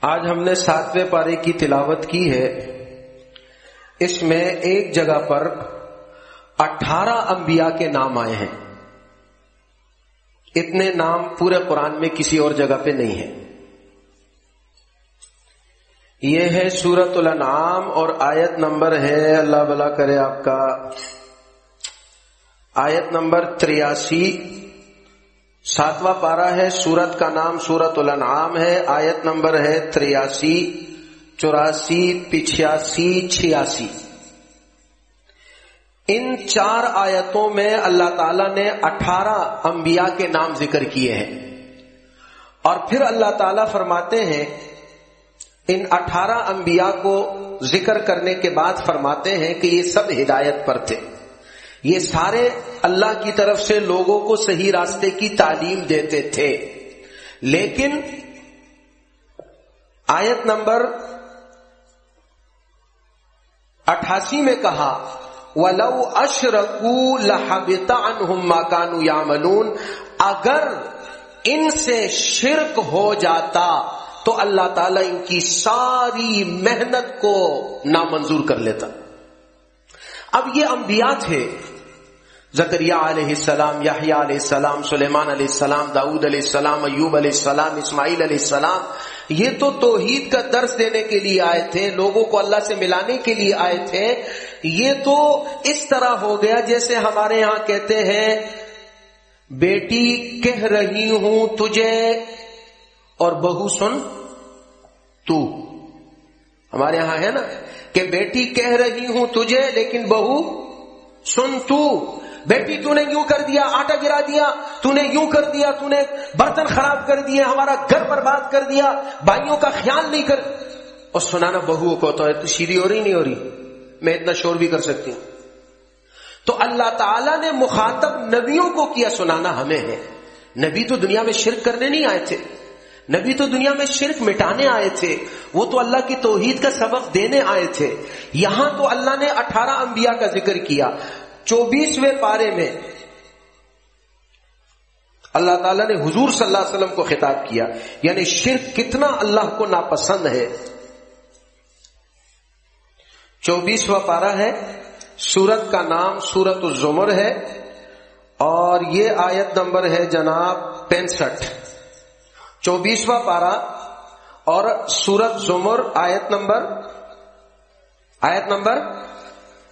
آج ہم نے ساتویں پارے کی تلاوت کی ہے۔ اس میں ایک جگہ پر اٹھارہ انبیاء کے نام آئے ہیں۔ اتنے نام پورے قرآن میں کسی اور جگہ پہ نہیں ہے یہ ہے سورت الانعام اور آیت نمبر ہے، اللہ بلا کرے آپ کا۔ آیت نمبر تریاسی۔ ساتواں پارا ہے، سورت کا نام سورت الانعام ہے، آیت نمبر ہے تریاسی، چوراسی، پچھیاسی، چھیاسی۔ ان چار آیتوں میں اللہ تعالی نے اٹھارہ انبیاء کے نام ذکر کیے ہیں۔ اور پھر اللہ تعالی فرماتے ہیں، ان اٹھارہ انبیاء کو ذکر کرنے کے بعد فرماتے ہیں کہ یہ سب ہدایت پر تھے۔ یہ سارے اللہ کی طرف سے لوگوں کو صحیح راستے کی تعلیم دیتے تھے۔ لیکن آیت نمبر اٹھاسی میں کہا، ولو اشرکو لہبتا انہم ما کانو یعملون اگر ان سے شرک ہو جاتا تو اللہ تعالیٰ ان کی ساری محنت کو نامنظور کر لیتا۔ اب یہ انبیاء تھے۔ زکریہ علیہ السلام یاہیا علیہ السلام، سلیمان علیہ السلام، داؤد علیہ السلام، ایوب علیہ السلام، اسماعیل علیہ السلام، یہ تو توحید کا درس دینے کے لیے آئے تھے، لوگوں کو اللہ سے ملانے کے لیے آئے تھے، یہ تو اس طرح ہو گیا جیسے ہمارے یہاں کہتے ہیں، بیٹی کہہ رہی ہوں تجھے اور بہو سن تو۔ ہمارے یہاں ہے نا کہ بیٹی کہہ رہی ہوں تجھے لیکن بہو سن تو۔ بیٹی تو نے یوں کر دیا، آٹا گرا دیا تو نے یوں کر دیا تو نے برتن خراب کر دیے، ہمارا گھر برباد کر دیا، بھائیوں کا خیال نہیں کر اور سنانا بہو کو تو سیدھی ہو رہی نہیں ہو رہی، میں اتنا شور بھی کر سکتی ہوں۔ تو اللہ تعالی نے مخاطب نبیوں کو کیا، سنانا ہمیں ہے۔ نبی تو دنیا میں شرک کرنے نہیں آئے تھے۔ نبی تو دنیا میں شرک مٹانے آئے تھے۔ وہ تو اللہ کی توحید کا سبق دینے آئے تھے۔ یہاں تو اللہ نے اٹھارہ انبیاء کا ذکر کیا۔ چوبیسویں پارے میں اللہ تعالیٰ نے حضور صلی اللہ علیہ وسلم کو خطاب کیا یعنی شرک کتنا اللہ کو ناپسند ہے۔ چوبیسواں پارا ہے، سورت کا نام سورت الزمر ہے، اور یہ آیت نمبر ہے جناب پینسٹھ۔ چوبیسواں پارا اور سورت زمر آیت نمبر آیت نمبر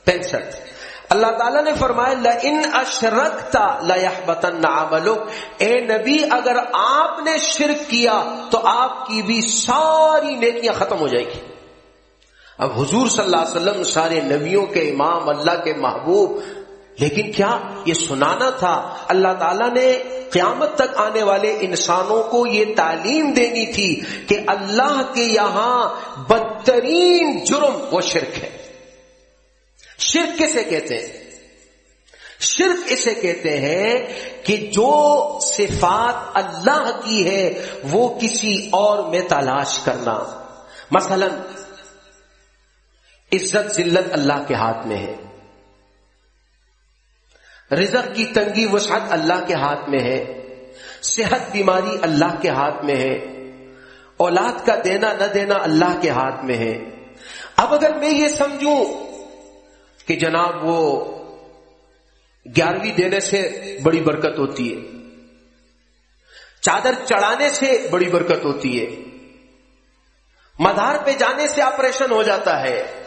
پینسٹھ۔ اللہ تعالیٰ نے فرمایا ان اشرکتا لتن عملو اے نبی، اگر آپ نے شرک کیا تو آپ کی بھی ساری نیکیاں ختم ہو جائے گی۔ اب حضور صلی اللہ علیہ وسلم سارے نبیوں کے امام، اللہ کے محبوب، لیکن کیا یہ سنانا تھا؟ اللہ تعالیٰ نے قیامت تک آنے والے انسانوں کو یہ تعلیم دینی تھی کہ اللہ کے یہاں بدترین جرم وہ شرک ہے۔ شرک کسے کہتے ہیں؟ شرک اسے کہتے ہیں کہ جو صفات اللہ کی ہے، وہ کسی اور میں تلاش کرنا۔ مثلا، عزت ذلت اللہ کے ہاتھ میں ہے۔ رزق کی تنگی وسعت اللہ کے ہاتھ میں ہے۔ صحت بیماری اللہ کے ہاتھ میں ہے۔ اولاد کا دینا نہ دینا اللہ کے ہاتھ میں ہے۔ اب اگر میں یہ سمجھوں کہ جناب وہ گیارہویں دینے سے بڑی برکت ہوتی ہے۔ چادر چڑھانے سے بڑی برکت ہوتی ہے۔ مدار پہ جانے سے آپریشن ہو جاتا ہے۔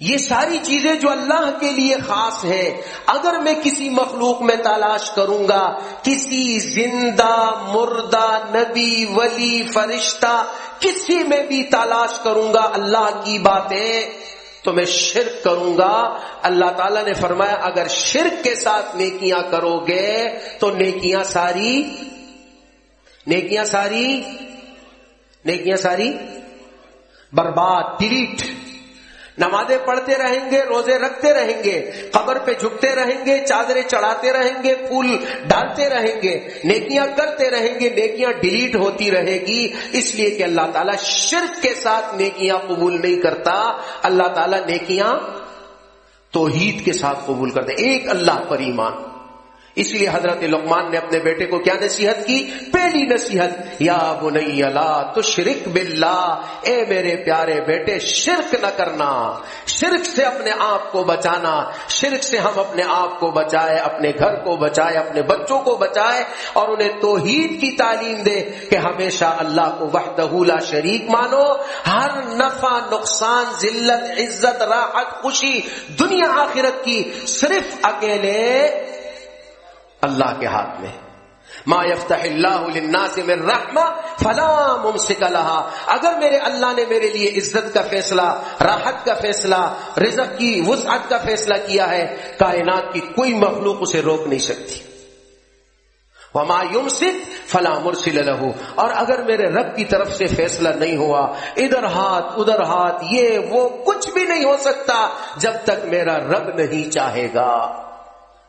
یہ ساری چیزیں جو اللہ کے لیے خاص ہے اگر میں کسی مخلوق میں تلاش کروں گا، کسی زندہ، مردہ، نبی، ولی، فرشتہ، کسی میں بھی تلاش کروں گا، اللہ کی باتیں تو میں شرک کروں گا۔ اللہ تعالیٰ نے فرمایا، اگر شرک کے ساتھ نیکیاں کرو گے تو نیکیاں ساری نیکیاں ساری نیکیاں ساری برباد ڈیلیٹ نمازیں پڑھتے رہیں گے، روزے رکھتے رہیں گے، قبر پہ جھکتے رہیں گے، چادریں چڑھاتے رہیں گے، پھول ڈالتے رہیں گے، نیکیاں کرتے رہیں گے، نیکیاں ڈیلیٹ ہوتی رہے گی۔ اس لیے کہ اللہ تعالیٰ شرک کے ساتھ نیکیاں قبول نہیں کرتا۔ اللہ تعالیٰ نیکیاں توحید کے ساتھ قبول کرتے ایک اللہ پر ایمان۔ اس لیے حضرت لقمان نے اپنے بیٹے کو کیا نصیحت کی؟ پہلی نصیحت، یا بنی اللہ تو شرک باللہ، اے میرے پیارے بیٹے، شرک نہ کرنا۔ شرک سے اپنے آپ کو بچانا۔ شرک سے ہم اپنے آپ کو بچائے، اپنے گھر کو بچائے، اپنے بچوں کو بچائے اور انہیں توحید کی تعلیم دے کہ ہمیشہ اللہ کو وحدہ لا شریک مانو۔ ہر نفع، نقصان، ذلت، عزت، راحت، خوشی دنیا آخرت کی صرف اکیلے اللہ کے ہاتھ میں ما يفتح اللہ للناس من رحمہ فلا ممسک لها۔ اگر میرے اللہ نے میرے لیے عزت کا فیصلہ، راحت کا فیصلہ، رزق کی وسعت کا فیصلہ کیا ہے، کائنات کی کوئی مخلوق اسے روک نہیں سکتی۔ وما يمسك فلا مرسل له۔ اور اگر میرے رب کی طرف سے فیصلہ نہیں ہوا، ادھر ہاتھ ادھر ہاتھ، یہ وہ کچھ بھی نہیں ہو سکتا جب تک میرا رب نہیں چاہے گا۔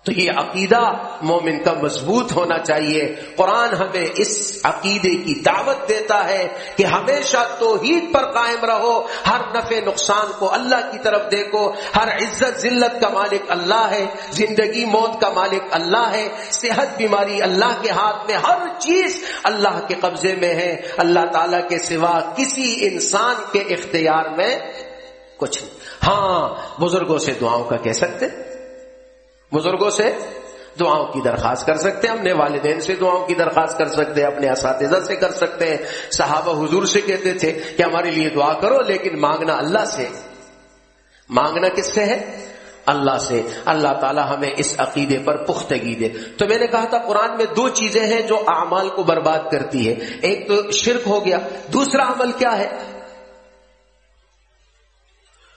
تو یہ عقیدہ مومن کا مضبوط ہونا چاہیے۔ قرآن ہمیں اس عقیدے کی دعوت دیتا ہے کہ ہمیشہ توحید پر قائم رہو، ہر نفع نقصان کو اللہ کی طرف دیکھو، ہر عزت، ذلت کا مالک اللہ ہے، زندگی، موت کا مالک اللہ ہے، صحت، بیماری اللہ کے ہاتھ میں، ہر چیز اللہ کے قبضے میں ہے۔ اللہ تعالی کے سوا کسی انسان کے اختیار میں کچھ ہاں بزرگوں سے دعاؤں کا کہہ سکتے؟ بزرگوں سے دعاؤں کی درخواست کر سکتے ہیں، اپنے والدین سے دعاؤں کی درخواست کر سکتے ہیں، اپنے اساتذہ سے کر سکتے ہیں۔ صحابہ حضور سے کہتے تھے کہ ہمارے لیے دعا کرو، لیکن مانگنا اللہ سے۔ مانگنا کس سے ہے؟ اللہ سے۔ اللہ تعالی ہمیں اس عقیدے پر پختگی دے۔ تو میں نے کہا تھا، قرآن میں دو چیزیں ہیں جو اعمال کو برباد کرتی ہے۔ ایک تو شرک ہو گیا، دوسرا عمل کیا ہے؟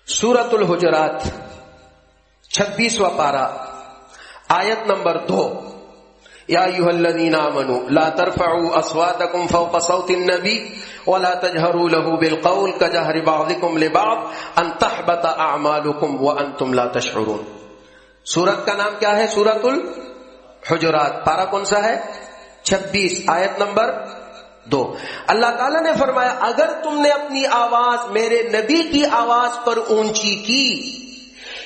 سورت الحجرات، چھبیسواں پارا آیت نمبر دو۔ یا ایوہ الذین آمنوا، لا ترفعوا اصواتکم فوق صوت النبی ولا تجہروا له بالقول کجہر بعضکم لبعض ان تحبت اعمالکم وانتم لا تشعرون۔ سورت کا نام کیا ہے؟ سورت الحجرات پارا کون سا ہے؟ چھبیس۔ آیت نمبر دو۔ اللہ تعالیٰ نے فرمایا، اگر تم نے اپنی آواز میرے نبی کی آواز پر اونچی کی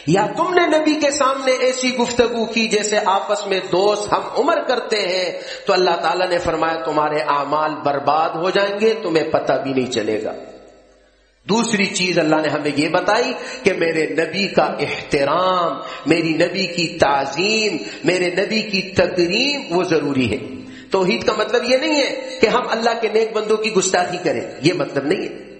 یا تم نے نبی کے سامنے ایسی گفتگو کی جیسے آپس میں دوست ہم عمر کرتے ہیں، تو اللہ تعالیٰ نے فرمایا تمہارے اعمال برباد ہو جائیں گے، تمہیں پتہ بھی نہیں چلے گا۔ دوسری چیز اللہ نے ہمیں یہ بتائی کہ میرے نبی کا احترام، میری نبی کی تعظیم، میرے نبی کی تقریم وہ ضروری ہے۔ توحید کا مطلب یہ نہیں ہے کہ ہم اللہ کے نیک بندوں کی گستاخی کریں، یہ مطلب نہیں ہے۔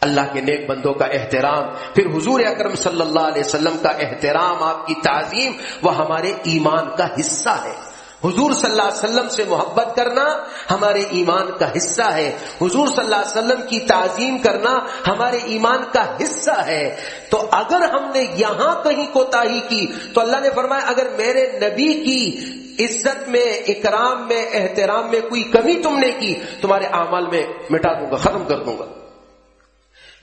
اللہ کے نیک بندوں کا احترام، پھر حضور اکرم صلی اللہ علیہ وسلم کا احترام، آپ کی تعظیم، وہ ہمارے ایمان کا حصہ ہے۔ حضور صلی اللہ علیہ وسلم سے محبت کرنا ہمارے ایمان کا حصہ ہے۔ حضور صلی اللہ علیہ وسلم کی تعظیم کرنا ہمارے ایمان کا حصہ ہے۔ تو اگر ہم نے یہاں کہیں کوتا کی، تو اللہ نے فرمایا، اگر میرے نبی کی عزت میں، اکرام میں، احترام میں کوئی کمی تم نے کی، تمہارے اعمال میں مٹا دوں گا، ختم کر دوں گا۔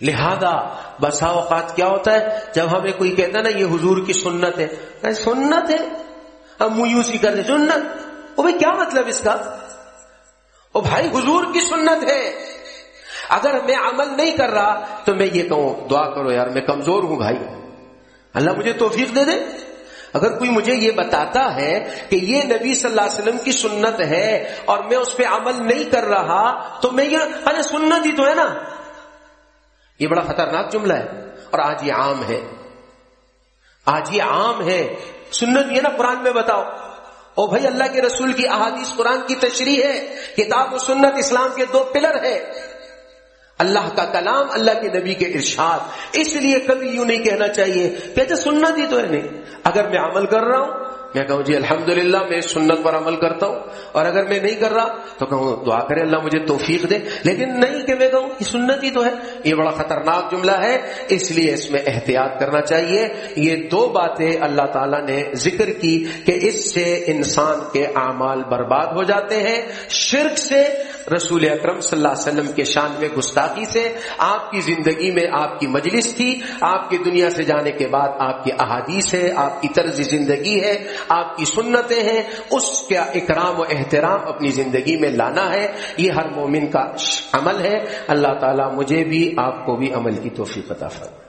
لہذا بسا اوقات کیا ہوتا ہے؟ جب ہمیں کوئی کہتا ہے نا، یہ حضور کی سنت ہے۔ سنت ہے؟ ہم سی کرتے سنت؟ وہ بھائی کیا مطلب اس کا؟ وہ بھائی حضور کی سنت ہے۔ اگر میں عمل نہیں کر رہا تو میں یہ کہوں، دعا کرو یار، میں کمزور ہوں بھائی۔ اللہ مجھے توفیق دے دے۔ اگر کوئی مجھے یہ بتاتا ہے کہ یہ نبی صلی اللہ علیہ وسلم کی سنت ہے اور میں اس پہ عمل نہیں کر رہا تو میں یہ ارے سنت ہی تو ہے نا۔ یہ بڑا خطرناک جملہ ہے اور آج یہ عام ہے۔ آج یہ عام ہے۔ سنت یہ نا قرآن میں بتاؤ۔ او بھائی اللہ کے رسول کی احادیث قرآن کی تشریح ہے۔ کتاب و سنت اسلام کے دو پلر ہے۔ اللہ کا کلام اللہ کے نبی کے ارشاد۔ اس لیے کبھی یوں نہیں کہنا چاہیے کہتے اچھا سنت ہی تو ہے نہیں۔ اگر میں عمل کر رہا ہوں میں کہوں جی الحمدللہ، میں اس سنت پر عمل کرتا ہوں اور اگر میں نہیں کر رہا تو کہوں، دعا کرے اللہ مجھے توفیق دے۔ لیکن نہیں کہ میں کہوں، یہ سنت ہی تو ہے۔ یہ بڑا خطرناک جملہ ہے، اس لیے اس میں احتیاط کرنا چاہیے۔ یہ دو باتیں اللہ تعالیٰ نے ذکر کی کہ اس سے انسان کے اعمال برباد ہو جاتے ہیں۔ شرک سے، رسول اکرم صلی اللہ علیہ وسلم کے شان میں گستاخی سے۔ آپ کی زندگی میں آپ کی مجلس تھی، آپ کی دنیا سے جانے کے بعد آپ کی احادیث ہے، آپ کی طرز زندگی ہے۔ آپ کی سنتیں ہیں، اس کا اکرام و احترام اپنی زندگی میں لانا ہے، یہ ہر مومن کا عمل ہے۔ اللہ تعالیٰ مجھے بھی، آپ کو بھی عمل کی توفیق عطا فرمائے۔